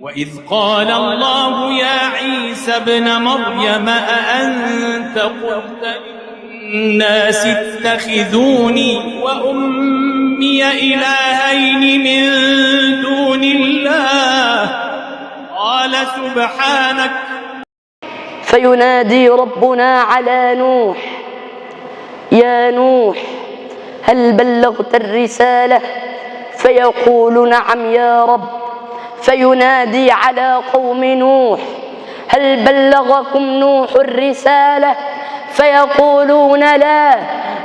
وَإِذْ قَالَ اللَّهُ يَا عِيسَى ابْنَ مَرْيَمَ أَأَنْتَ قُلْتَ لِلنَّاسِ اتَّخِذُونِي وَأُمِّيَ إِلَٰهَيْنِ مِن دُونِ اللَّهِ قَالَ سُبْحَانَكَ فَيُنَادِي رَبُّنَا عَلَى نُوحٍ يَا نُوحُ هَلْ بَلَّغْتَ الرِّسَالَةَ فَيَقُولُ نَعَمْ يَا رَبِّ فينادي على قوم نوح هل بلغكم نوح الرسالة؟ فيقولون لا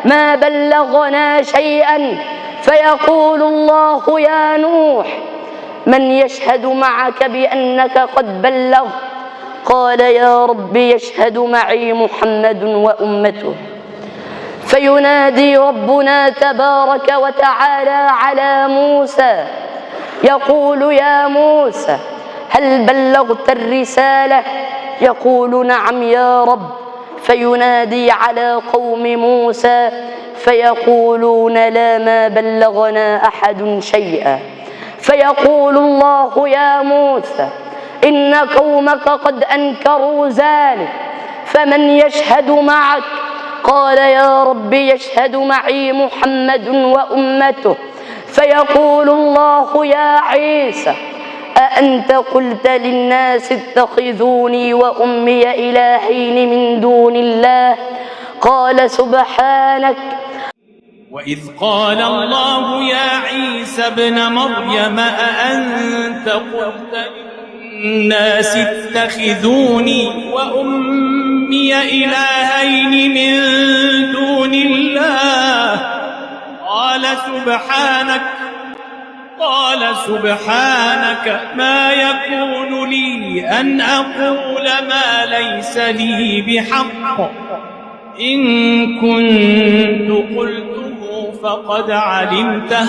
ما بلغنا شيئا. فيقول الله يا نوح من يشهد معك بأنك قد بلغ قال يا رب يشهد معي محمد وأمته. فينادي ربنا تبارك وتعالى على موسى يقول يا موسى هل بلغت الرسالة؟ يقول نعم يا رب. فينادي على قوم موسى فيقولون لا ما بلغنا أحد شيئا. فيقول الله يا موسى إن قومك قد أنكروا ذلك فمن يشهد معك؟ قال يا رب يشهد معي محمد وأمته. فيقول الله يا عيسى أأنت قلت للناس اتخذوني وأمي إلهين من دون الله؟ قال سبحانك. وإذ قال الله يا عيسى ابن مريم أأنت قلت للناس اتخذوني وأمي إلهين من سبحانك. قال سبحانك ما يكون لي أن أقول ما ليس لي بحق. إن كنت قلته فقد علمته.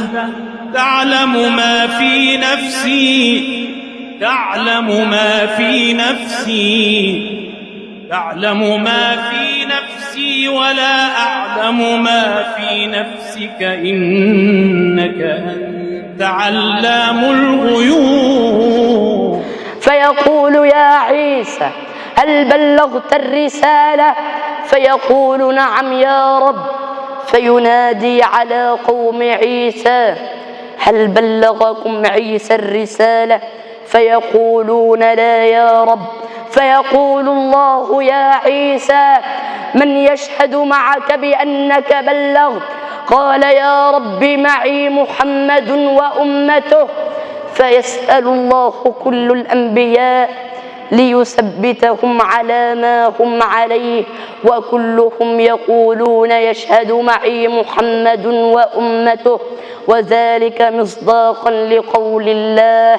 تعلم ما في نفسي. تعلم ما في نفسي. تعلم ما في نفسي ولا أعلم ما في نفسك إنك أنت علام الغيوب. فيقول يا عيسى هل بلغت الرسالة؟ فيقول نعم يا رب. فينادي على قوم عيسى هل بلغكم عيسى الرسالة؟ فيقولون لا يا رب. فيقول الله يا عيسى من يشهد معك بأنك بلغت قال يا رب معي محمد وأمته. فيسأل الله كل الأنبياء ليثبتهم على ما هم عليه وكلهم يقولون يشهد معي محمد وأمته وذلك مصداقا لقول الله.